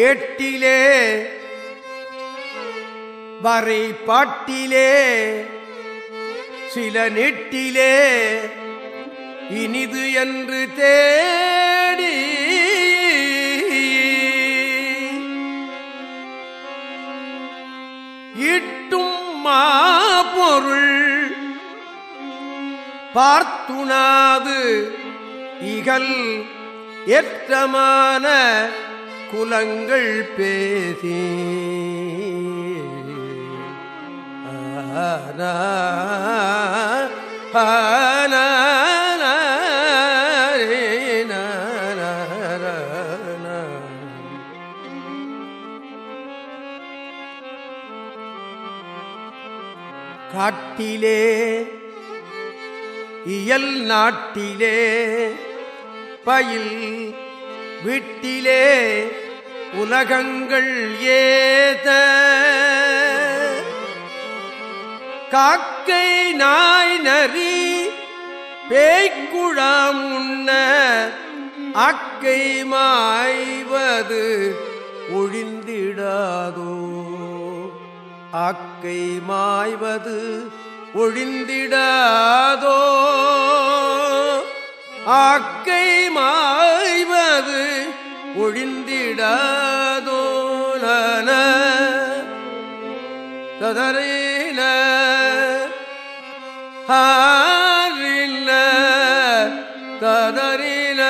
ஏட்டிலே வரை பாட்டிலே சில நெட்டிலே இனிது என்று தேடி இட்டும் மாபொருள் பார்த்துணாது இகல் ஏற்றமான குலங்கள் பேசி. ஆனா, காட்டிலே இயல் நாட்டிலே பயில் வீட்டிலே உலகங்கள் ஏத காக்கை நாய் நரி பேய்க்குழாம் உண்ண அக்கை மாய்வது ஒழிந்திடாதோ? அக்கை மாய்வது ஒழிந்திடாதோ? அக்கை மாய்வது ஒழிந்திடாதோ நன ததறின. ததரில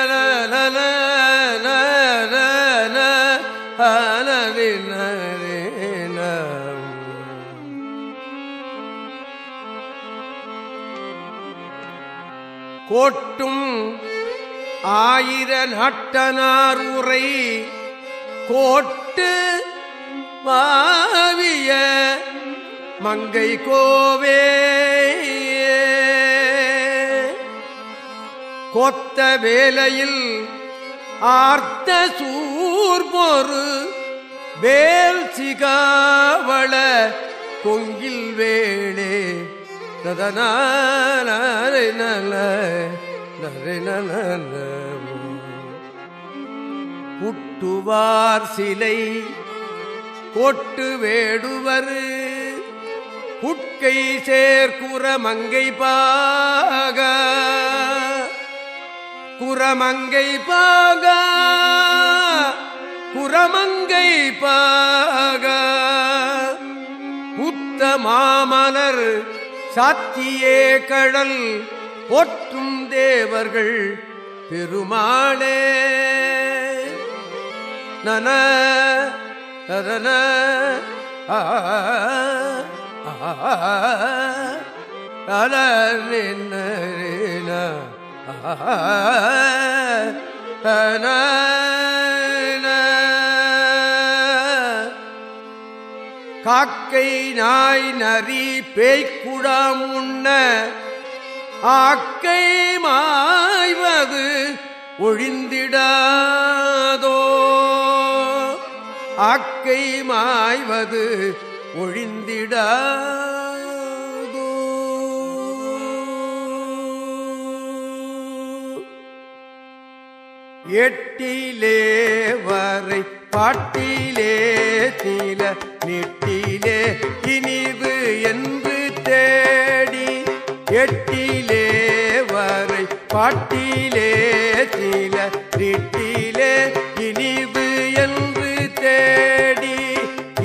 கோட்டும் ஆயிர நாட்டனார் உரை கோட்டு மாவிய மங்கை கோவே. கொத்த வேலையில் ஆர்த்த சூர்பொரு வேல் சிகாவள கொங்கில் வேளே நதனால புட்டுவார் சிலை கொட்டு வேடுவர். புட்கை சேர்க்குற மங்கை பாக. குரமங்கை பாக. குரமங்கை பாக. புத்த மாமலர் சாத்தியே கடல் போற்றும் தேவர்கள் பெருமாளே. நன நன காக்கை நாய் நரி பேய்க்குடாம் உண்ண ஆக்கை மாய்வது ஒழிந்திடாதோ? ஆக்கை மாய்வது ஒழிந்திடாதோ? எட்டிலே வரை பாட்டிலே சில நெட்டிலே இனிது என்று தேடி எட்டி பாட்டிலே சில திட்டிலே இனிவு என்று தேடி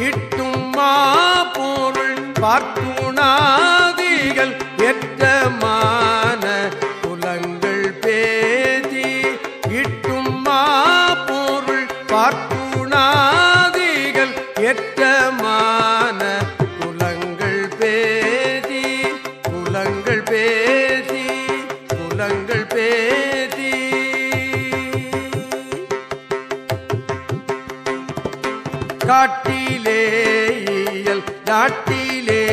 இட்டும் மாபொருள் பார்த்துணாதிகள் எற்றமான குலங்கள் பேதி இட்டும் மாபொருள் பார்த்துணாதிகள் எற்றமான இயல்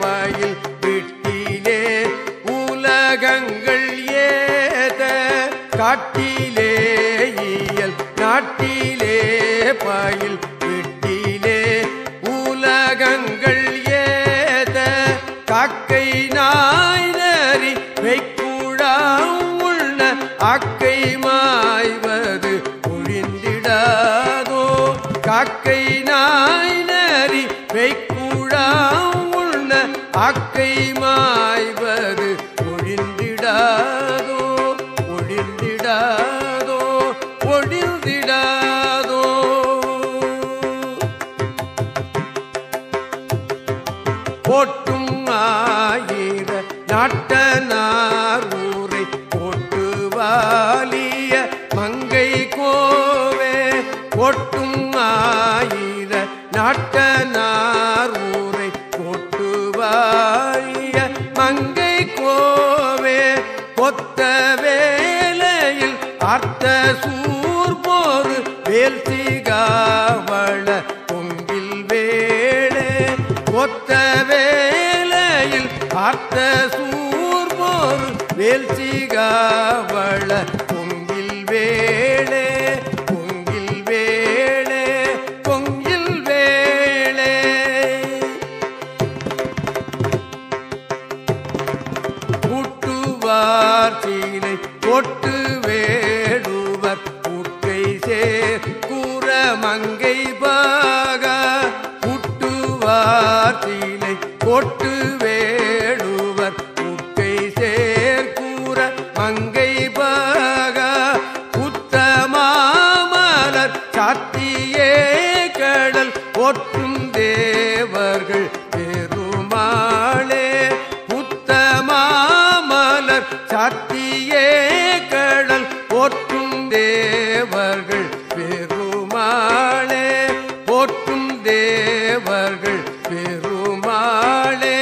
பயில் விட்டிலே உலகங்கள் ஏத காட்டிலே இயல் நாட்டிலே பயில் விட்டிலே உலகங்கள் ஏத காக்கை நான் காக்கை மாய்வது ஒழிந்திடாதோ ஒழிந்திடாதோ ஒழிந்திடாதோ. போட்டும் ஆயிர நாட்டனா ஒத்த வேலையில் அர்த்த சூர்போர் வேல் சிகாவள பொங்கில் வேளே. ஒத்த வேலையில் அர்த்த சூர்போர் வேல் சிகாவள பொங்கில் சீலை வேடுவர் கூட்டை சேர் கூற மங்கை பாக கூட்டுவார் சீலை கொட்டு வேடுவர் கூட்டை சேர் கூற மங்கை பாக புத்தமாமலர் சாத்தியே கடல் ஒற்றும் தேவர்கள் பெருமாளே போற்றும் தேவர்கள் பெருமாளே.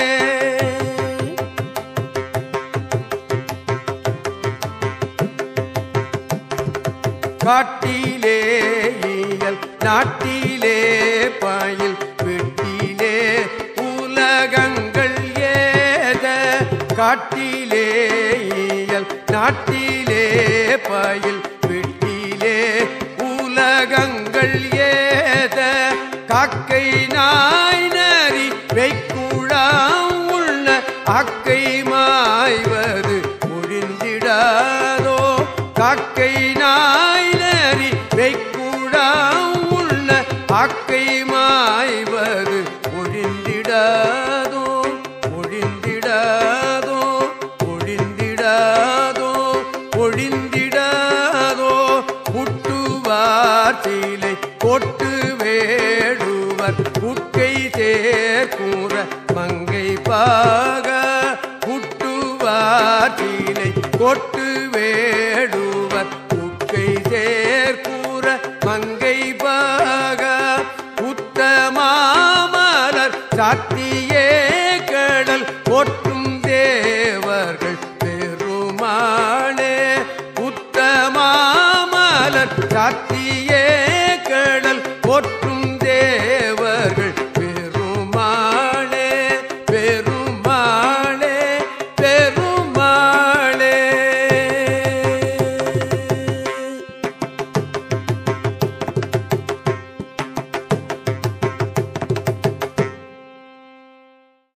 காட்டிலே இயல் நாட்டிலே அக்கை நாய் நரி வைக்குழாம் உள்ள அக்கை மாய்வது ஒழிந்திடாதோ காக்கை நாய் நரி வைக்குழாம் உள்ள அக்கை மா வேடுவர் புட்கை மங்கை பாக புட்டுவாற்றினை கொட்டு வேடுவர். புட்கை சேர்க்கூற மங்கை பாக புத்தமாமலர் சாத்தி